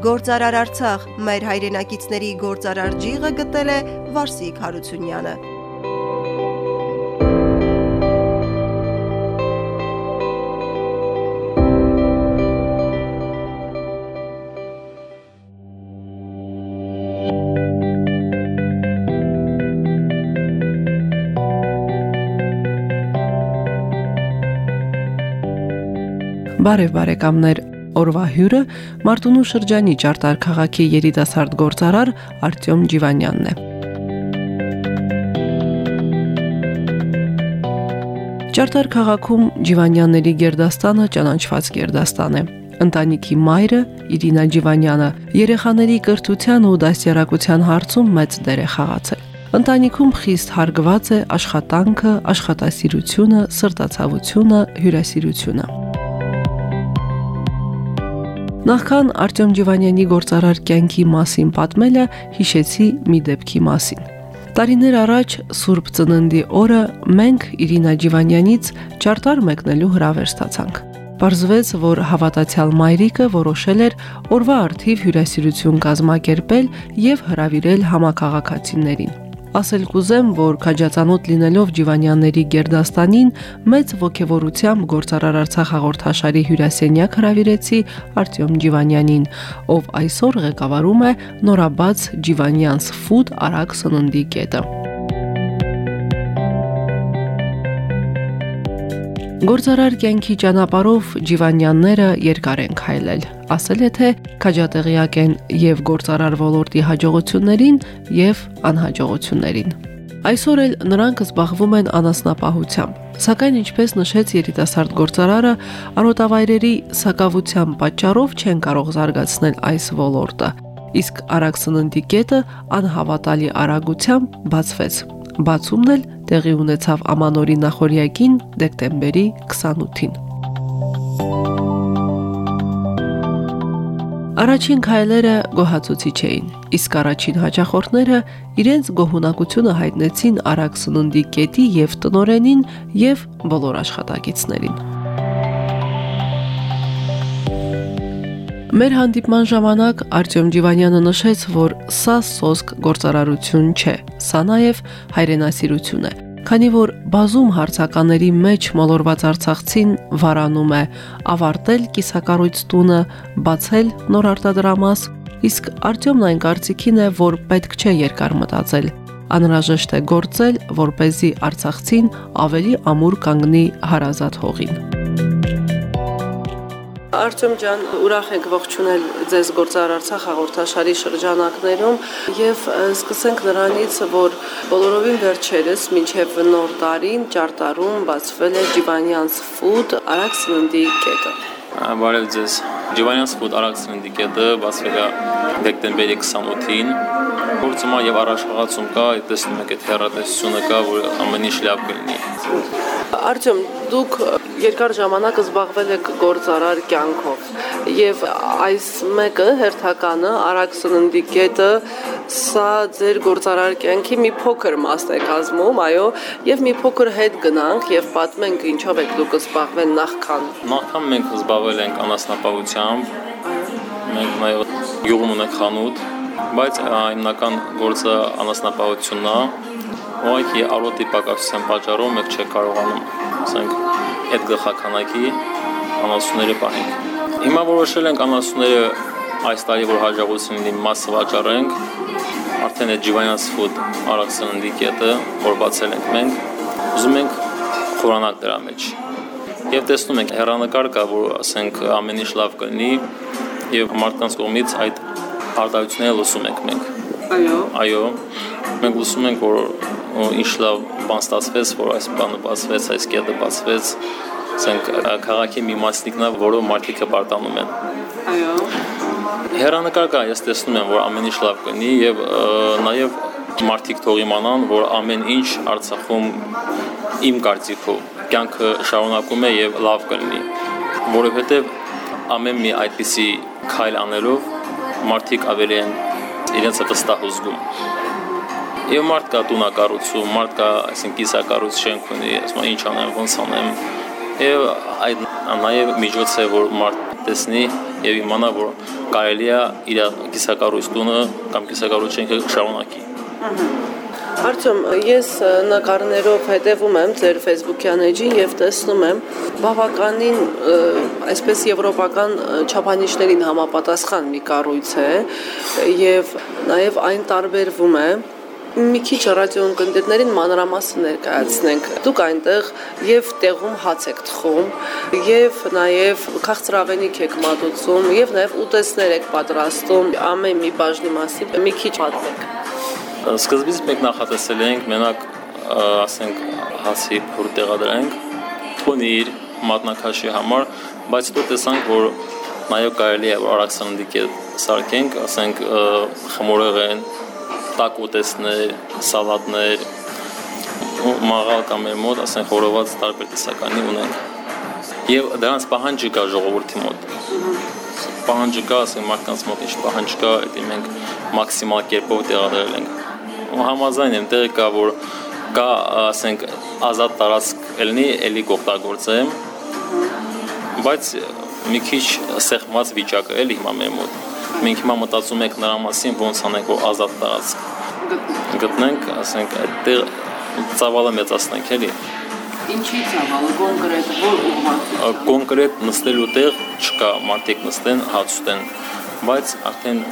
Գործարար Արցախ մեր հայրենակիցների գործարար ջիղը գտել է Վարսիկ Հարությունյանը Բարև բարեկամներ, օրվա հյուրը Մարտունու շրջանի Ճարտար քաղաքի երիտասարդ գործարար Արտյոմ Ջիվանյանն է։ Ճարտար քաղաքում Ջիվանյանների գերդաստանը ճանաչված գերդաստան է։ Ընտանիքի մայրը Իրինա Ջիվանյանը երեխաների կրթության ու դաստիարակության հարցում մեծ դեր է խաղացել։ Ընտանիքում խիստ հարգված է աշխատանքը, աշխատասիրությունը, սրտացավությունը, հյուրասիրությունը։ Նախքան Արտյոմ Ջիվանյանի գործարար կյանքի մասին պատմելը հիշեցի մի դեպքի մասին։ Տարիներ առաջ Սուրբ Ծննդի օրը մենք Իրինա Ջիվանյանից ճարտար մեկնելու հրավեր ստացանք։ Պարզվեց, որ հավատացյալ մայրիկը որոշել էր օրվա արդիվ հյուրասիրություն կազմակերպել եւ հրավիրել համակարգացիներին։ Ասել կուզեմ, որ քաջացանոտ լինելով Ջիվանյանների Գերդաստանին մեծ ողջավորությամբ գործարար Արցախ հաղորդաշարի հյուրասենյակ հրավիրեցի Արտյոմ Ջիվանյանին, ով այսօր ղեկավարում է նորաբաց Ջիվանյանց Food արագ սննդի կետը։ Գործարար կյանքի ճանապարով Ջիվանյանները երկար են քայլել։ Ասել է թե քաջատեղյակ են եւ գործարար ոլորտի հաջողություններին եւ անհաջողություններին։ Այսօր էլ նրանք զբաղվում են անասնապահությամբ։ Սակայն ինչպես նշեց երիտասարդ գործարարը, արոտավայրերի սակավության պատճառով չեն կարող զարգացնել այս ոլորտը։ Իսկ արագ սննդի կետը անհավատալի արագությամբ բացվեց Բացումն էլ տեղի ունեցավ Ամանորի նախորյակին դեկտեմբերի 28-ին։ Առաջին քայլերը գոհացուցիչ էին, իսկ առաջին հաճախորդները իրենց գոհունակությունը հայտնեցին արագ սննդի կետի եւ տնորենին եւ բոլոր աշխատակիցներին։ Մեր հանդիպման ժամանակ Արտյոմ Ջիվանյանը նշեց, որ սա սոսկ գործարարություն չէ, սա նաև հայրենասիրություն է, քանի որ բազում հարցականների մեջ մոլորված Արցախցին վարանում է ավարտել կիսակառույց տունը, բացել նոր արտադրամաս, իսկ Արտյոմն այն կարծիքին է, որ պետք չէ երկար մտածել, անհրաժեշտ է գործել, որ เป զի Արցախցին ավելի ամուր կանգնի հարազատ հողին։ Արտյոմ ջան, ուրախ ենք ողջունել ձեզ Գործար Արցախ հաղորդաշարի շրջանակներում եւ սկսենք նրանից, որ բոլորովին վերջերս մինչեւ նոր տարին ճարտարում բացվել է Ջիվանյանց Food արագ սննդի կետը։ Բարև ձեզ։ Ջիվանյանց Food արագ սննդի կետը բացվել է դեկտեմբերի 28-ին։ Գործում եւ առաջխաղացում կա, տեսնում եք այդ հեռատեսությունը կա, որ ամեն ինչ լավ կլինի։ Արտյոմ, դուք երկար ժամանակ զբաղվել եք գործարար կյանքով եւ այս մեկը հերթականը արագ սննդի կետը սա ձեր գործարար կյանքի մի փոքր մաս է կազմում, այո, եւ մի փոքր հետ գնանք եւ պատմենք ինչով եք դուք զբաղվել նախքան։ Նախքան մենք զբաղվել ենք անասնապահությամբ։ Մենք նաեւ գյուղում ունենք խանութ, բայց հիմնական գործը անասնապահությունն է։ Ուղղակի արոտի պակասության պատճառով մենք չենք կարողանում, ասենք, այդ գլխականակի անասունները պահենք։ Հիմա որոշել ենք անասունները այս տարի որ հաջողություն լինի մասը վաճառենք, արդեն այդ Ջիվանյանց ֆուդ արագ սննդի կետը, որ բացել ենք մենք, ուզում ենք խորանալ դրա մեջ։ Եվ տեսնում ենք հերանեկար կա, որ ասենք ամեն ինչ լավ կլինի եւ մարդկանց կողմից այդ արտահայտությունները լսում ենք մենք։ Այո։ Այո։ Մենք լսում ենք, որ ինչ լավ բան ստացվեց, որ այս բանը բացվեց, այս կետը բացվեց, ասենք քաղաքի մի մասնիկն է, որը մարդիկը պարտանում են։ Այո։ Հերանկար կա, ես տեսնում եմ, որ ամեն ինչ լավ կնի եւ նաեւ մարդիկ թող իմանան, որ ամեն ինչ Արցախում իմ կարծիքով կյանքը շարունակում է եւ լավ կլինի, որովհետեւ ամեն մի այդպիսի քայլ անելով մարդիկ ավելի են իրենց վստահ զգում Եվ մարդ կա տունակառուցում, մարդ կա, այսինքն կիսակառույց շենք ունի, ասում ինչ անեմ, ոնց անեմ, եւ այդ նաեւ միջոց է որ մարդ տեսնի եւ իմանա, որ կարելի է իր կիսակառույցը կամ կիսակառույցը շարունակի։ Արդյոմ, ես նկարներով հետևում եմ ձեր Facebook-յան էջին եւ տեսնում եմ բավականին այսպես եվրոպական չափանիշներին համապատասխան մի կառույց է եւ նաեւ այն տարբերվում է մի քիչ ռադիոընկերներին մանրամասը ներկայացնենք։ Դուք այնտեղ եւ տեղում հաց եք թխում, եւ նաեւ քաղցրավենիք եք մատուցում, եւ նաեւ ուտեսներ եք պատրաստում։ Ամեն մի բաժնի մասին մի քիչ պատմեք։ Սկզբից մենք նախատեսել էինք մենակ ասենք հացի փուր տեղադրենք թոնիր մատնակաշի համար, բայց հետո տեսանք, որ նաև կարելի է սննդի կետ սարքենք, ասենք խմորեղեն, տաք ուտեսներ, սալատներ, մաղալ կամ մեր մոտ, ասենք խորոված տարբեր տեսականի ունենք։ Եվ դրանց պահանջը կա ժողովրդի մոտ։ Պահանջը կա, ասենք մարդկանց մոտ ինչ պահանջ կա, դա մենք մաքսիմալ կերպով տեղադրել ենք համաձայն եմ տեղի կա որ կա ասենք ազատ տարածք ելնի էլի կօգտագործեմ բայց մի քիչ սեղմած վիճակը էլի հիմա մեր մոտ մենք հիմա մտածում ենք նրա մասին ոնց անենք որ ազատ տարածք գտնենք ասենք այդտեղ ծավալը մեծացնենք էլի Ինչի ծավալը կոնկրետ որ ուղղակի կոնկրետ նստելու տեղ չկա մարդիկ նստեն հաց ուտեն բայց արդեն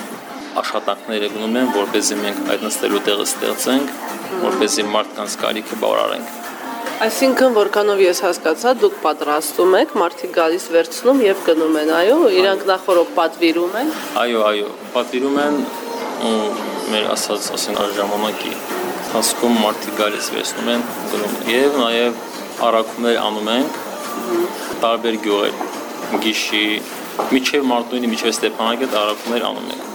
աշխատանքներ է գնում են, որպեսզի մենք այդ նստելու տեղը ստեղծենք, որպեսզի մարդկանց կարիքը բավարարենք։ Այսինքն, որքանով ես հասկացա, դուք պատրաստում եք, մարդիկ գալիս վերցնում եւ գնում են, այո, իրանք նախորդ պատվիրում են։ Այո, այո, պատվիրում են մեր ասած, ասենք, ժամանակի հասկում մարդիկ գալիս վերցնում են, գնում եւ նաեւ առաքումներ անում ենք տարբեր գյուղեր, Գիշի, միջև Մարտունի, միջև Ստեփանակերտ առաքումներ անում ենք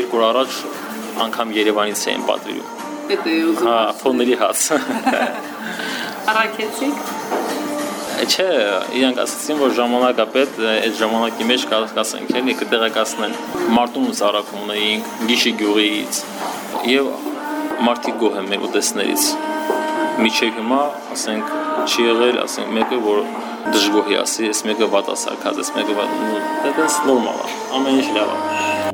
երկու առաջ անգամ Երևանից էին պատվիրում։ Դա է ուզում։ Հա, ֆոների հաց։ Արաքեցիք։ Չէ, իրանք ասացին, որ ժամանակապետ այդ ժամանակի մեջ կասենք էլի կտեղեկացնեն Մարտունուց արակում ունեինք, Գիշի գյուղից եւ մարդիկ գոհ են մեր ուտեսներից։ Միջև հիմա, ասենք, չի եղել, ասենք, մեկը որ դժգոհի ասի, այս մեկը վատ ասարկած, այս մեկը վատ, դա դες նորմալ է, ամեն ինչ լավ է։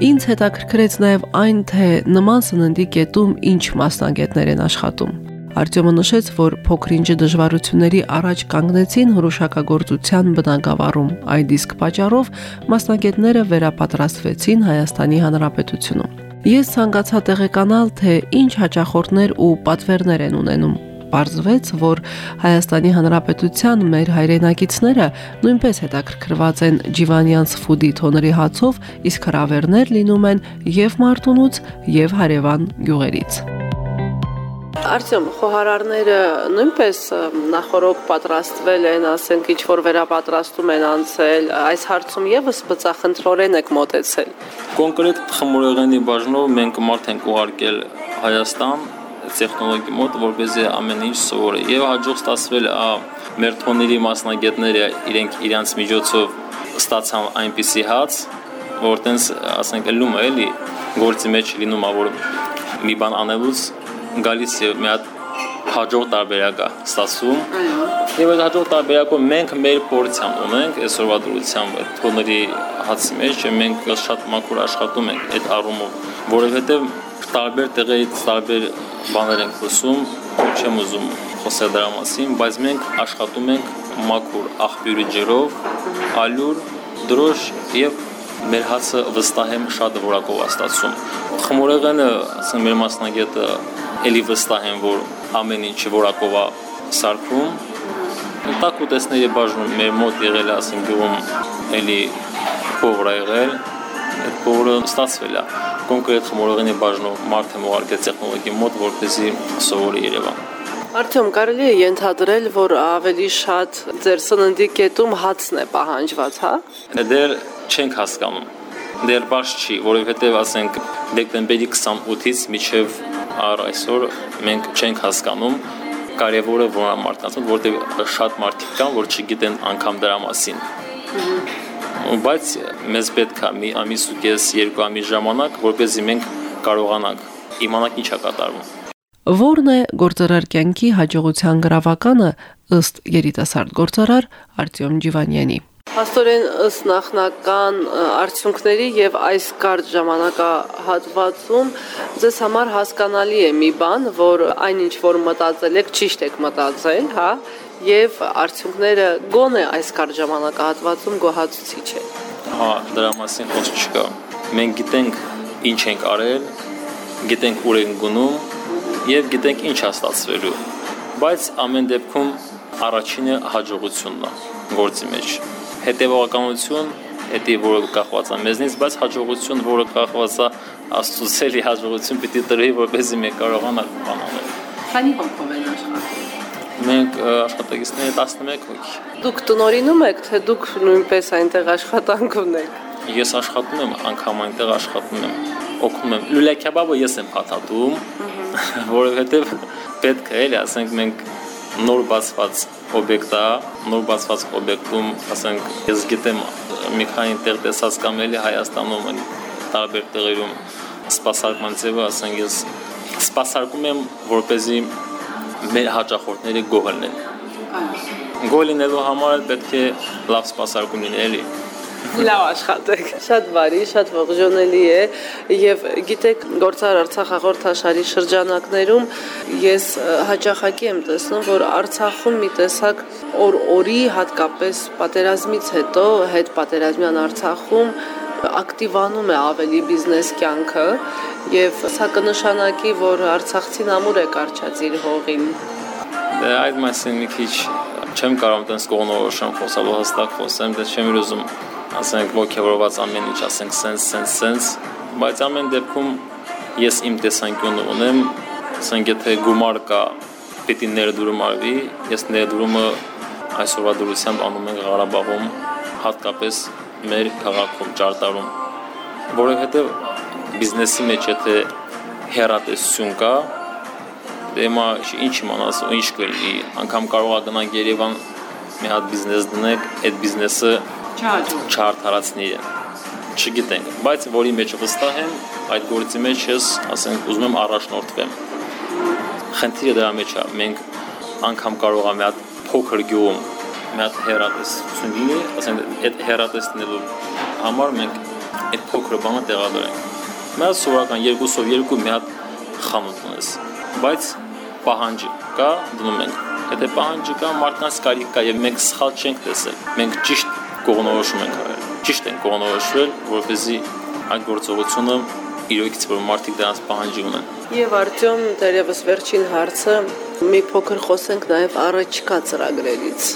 Ինձ հետաքրքրեց նաև այն, թե նման սննդի կետում ինչ մասնագետներ են աշխատում։ Արտյոմը նշեց, որ փոքրինչը դժվարությունների առաջ կանգնեցին հրուշակագործության բնակավարում։ Այդ իսկ պատճառով մասնագետները վերապատրաստվեցին Հայաստանի Հանրապետությունում։ Ես ցանկացա տեղեկանալ, թե ինչ հաճախորդներ ու պատվերներ են ունենում Պարզվեց, որ Հայաստանի Հանրապետության մեր հայրենակիցները նույնպես հետաքրքրված են Ջիվանյանց ֆուդի թոնրի հացով, իսկ հրավերներ լինում են եւ Մարտունուց, եւ Հարևան գյուղերից։ Արտեմ, խոհարարները նույնպես նախորոք պատրաստվել են, ասենք, ինչ որ վերապատրաստում են անցել, այս հարցում եւս բծախնդրորեն եք մտածել։ Կոնկրետ խմորեղենի բաժնով մենք մարդ ենք ուղարկել Հայաստան, տեխնոլոգի մոտ, որպեսզի ամեն ինչ սովորի։ Եվ հաջող ստացվել է մեր թոների մասնագետները իրենք իրանց միջոցով ստացան այնպիսի հաց, որ տենց ասենք լում է էլի գործի մեջ լինում է որ մի բան անելուց գալիս եւ մի հատ հաջող տարբերակ է ստացվում։ Եվ այդ հաջող տարբերակով մենք մեր փորձյան ունենք այսօրվա դրությամբ այդ թոների հացի մեջ մենք շատ մաքուր աշխատում ենք այդ առումով, որովհետեւ տարբեր տեղերից տարբեր բաներ ենք լսում, չեմ ուզում խոսել դրա մասին, բայց մենք աշխատում ենք մաքուր աղբյուրի ջրով, ալյուր, դրոշ եւ մեր հացը վստահ եմ շատ որակով աստացում։ Խմորեղենը, ասեմ, մեր մասնագետը ելի վստահ են, որ ամեն ինչ որակով է սարքում։ Տակ ուտեսների բաժնում մեր մոտ եղել է, ասեմ, գյուղում ելի փողր եղել, այդ փողը ստացվել է կոնկրետ խմորողինի բաժնով մարդ եմ ուղարկել տեխնոլոգի մոտ, որպեսզի սովորի Երևան։ Արդյոք կարելի է ենթադրել, որ ավելի շատ ձեր սննդի կետում հացն է պահանջված, հա։ Դեր չենք հասկանում։ Դեր բաց չի, որովհետև ասենք դեկտեմբերի 28-ից մինչև առ այսօր մենք չենք հասկանում կարևորը որը մարդկանց, որտեղ շատ մարդիկ կան, որ չգիտեն անգամ դրա մասին բայց մեզ պետք է մի ամիս ու կես երկու ամիս ժամանակ, որպեսզի մենք կարողանանք իմանալ ինչ է կատարվում։ Որն է գործարար կյանքի հաջողության գրավականը ըստ երիտասարդ գործարար Արտյոմ Ջիվանյանի։ Աստորեն ըստ նախնական արդյունքների եւ այս կարճ ժամանակահատվածում ձեզ համար հասկանալի է մի բան, որ այնինչ որ մտածել եք, ճիշտ եք մտածել, հա, եւ արդյունքները գոնե այս կարճ ժամանակահատվածում գոհացուցիչ է։ Հա, դրա մասին խոսք չկա։ Մենք գիտենք ինչ ենք արել, գիտենք ուր ենք գնում եւ գիտենք ինչ է ստացվելու։ Բայց ամեն դեպքում առաջինը հաջողությունն է գործի մեջ։ Հետևողականություն հետի որը կախված է մեզնից, բայց հաջողություն, որը կախված է աստծուցելի հաջողություն պիտի տրի, որպեսզի մենք կարողանանք բանալ։ Քանի հոգով են Մենք աշխատակիցները 11 հոգի։ Դուք տնորինում եք, թե դուք նույնպես այնտեղ աշխատանք ունեք։ Ես աշխատում եմ, անգամ այնտեղ աշխատում եմ, օգնում եմ։ Լուլյակաբաբը ես եմ փաթաթում, որովհետև պետք է էլի, ասենք մենք նոր բացված օբյեկտ է, նոր բացված օբյեկտում, ասենք, ես գիտեմ մի քանի տեղ տեսած կամ էլի Հայաստանում են տարբեր տեղերում սպասարկման ձևը, ասենք ես սպասարկում եմ, որ เป զի մեր հաճախորդները գոհ լինեն։ Գոհ լինելու համար պետք է լավ սպասարկում լինի, էլի Լավ աշխատեք։ Շատ բարի, շատ ողջունելի է եւ գիտեք գործար Արցախ հաղորդաշարի շրջանակներում ես հաճախակի եմ տեսնում, որ Արցախում մի տեսակ օր-օրի հատկապես պատերազմից հետո հետ պատերազմյան Արցախում ակտիվանում է ավելի բիզնես կյանքը եւ սա կնշանակի, որ Արցախցին ամուր է կարճած իր հողին։ Դե այդ մասին մի քիչ չեմ կարող տես կողնորոշեմ խոսալ, հստակ խոսեմ, դե չեմ ուզում ասենք ողջավորված ամեն ինչ, ասենք sense sense sense, բայց ամեն դեպքում ես իմ տեսանկյունը ունեմ, ասենք եթե գումար կա, պիտի ներդրում արվի, ես ներդրումը այսօրվա դրությամբ անում ենք Ղարաբաղում, հատկապես մեր քաղաքում, Ճարտարում, որովհետև բիզնեսի մեջ եթե հերատեսություն կա, դե հիմա ինչ իմանաս ու ինչ կլինի, անգամ կարող է գնանք Երևան մի հատ բիզնես դնեք, այդ բիզնեսը չարթարացնի չգիտենք, բայց որի մեջ վստահ եմ, այդ գործի մեջ ես, ասենք, ուզում եմ առաջնորդվեմ։ Խնդիրը դրա մեջ է, մենք անգամ կարող եմ մի հատ փոքր գյուղում մի հատ հերատեսություն լինի, ասենք, այդ հերատեսնելու համար մենք այդ փոքր բանը տեղադրենք։ հատ սովորական երկուսով երկու մի հատ խանութ ունես, բայց պահանջի կա, դնում ենք։ Եթե պահանջի կա, մարդկանց կարիք կա եւ մենք սխալ չենք տեսել։ Մենք ճիշտ կողնորոշում ենք արել։ Ճիշտ են կողնորոշվել, որպեսզի այդ գործողությունը իրոքից որ մարդիկ դրանց պահանջի ունեն։ Եվ Արտյոմ դերևս վերջին հարցը մի փոքր խոսենք նաև առաջկա ծրագրերից։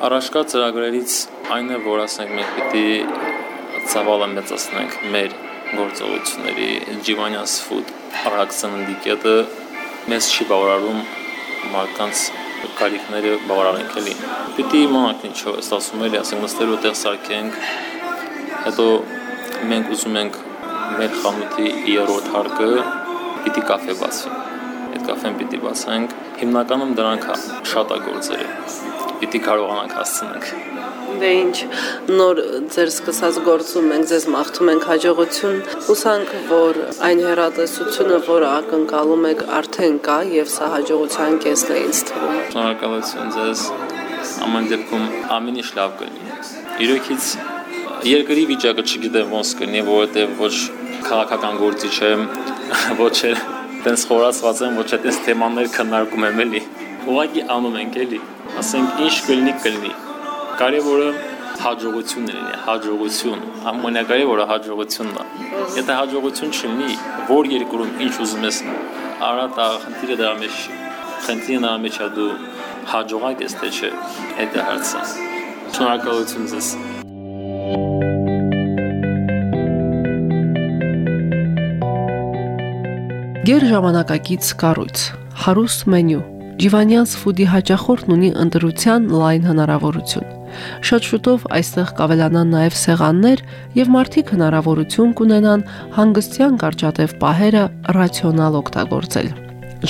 Առաջկա ծրագրերից այն է, որ ասենք մենք պիտի ցավալը մեծացնենք մեր գործողությունների Ջիվանյանս ֆուդ արագ ծննդի կետը մեզ չի բավարարում մարդկանց կարիքները բավարարենք էլի։ Պիտի իմանանք ինչով է ստացվում էլի, ասենք նստելու տեղ սարքենք, հետո մենք ուզում ենք մեր խանութի երրորդ հարկը պիտի կաֆե բացվի։ Այդ կաֆեն պիտի բացենք։ Հիմնականում դրանք շատ է գործերը։ Պիտի կարողանանք հասցնենք Դե ինչ նոր ձեր սկսած գործում մենք ձեզ մաղթում ենք հաջողություն։ Հուսանք, որ այն հերատեսությունը, որը ակնկալում եք, արդեն կա եւ սա հաջողության կեսն է ինձ թվում։ Շնորհակալություն ձեզ։ Ամեն դեպքում ամեն ինչ լավ կլինի։ Իրոքից երկրի վիճակը չգիտեմ ոնց կլինի, որովհետեւ ոչ քաղաքական գործիչ եմ, ոչ էլ տենց խորացված եմ, ոչ էլ տենց թեմաներ քննարկում եմ էլի։ Ուղղակի անում ենք էլի։ Ասենք ինչ կլինի, կլինի կարևորը հաջողությունն է, հաջողություն։ Ամենակարևորը հաջողությունն է։ Եթե հաջողություն չլինի, որ երկրում ինչ ուզում ես, արա տա խնդիրը դրա մեջ չի։ Խնդիրը դրա մեջ դու հաջողակ ես թե չէ։ Այդ է հարցը։ Շնորհակալություն ձեզ։ Գեր ժամանակակից կառույց, հարուստ մենյու Ջիվանյանս ֆուդի հաճախորդն ունի ընտրության լայն հնարավորություն։ Շատ շուտով այստեղ կավելանան նաև սեղաններ եւ մարդիկ հնարավորություն կունենան հանգստյան կարճատև պահերը ռացիոնալ օգտագործել։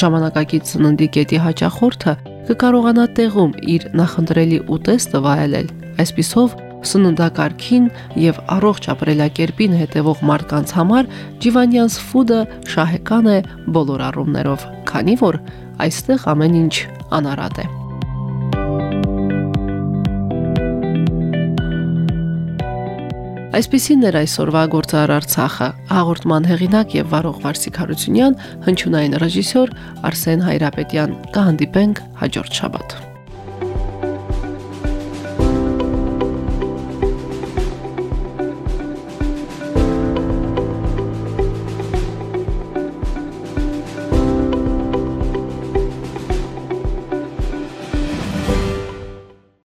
Ժամանակակից ծննդի կետի հաճախորդը կկարողանա տեղում իր նախընտրելի ուտեստը վայելել։ Այսպիսով Սննդակարգին եւ առողջ ապրելակերպին հետևող մարդկանց համար Ջիվանյանս ֆուդը շահեկան է բոլոր առումներով, քանի որ այստեղ ամեն ինչ անարատ է։ Այսպեսին էր այսօրվա գործար Արցախը։ Հաղորդման հեղինակ եւ վարող Վարսիկ Հարությունյան, հնչյունային ռեժիսոր Արսեն Հայրապետյան։ Կհանդիպենք հաջորդ շաբաթ։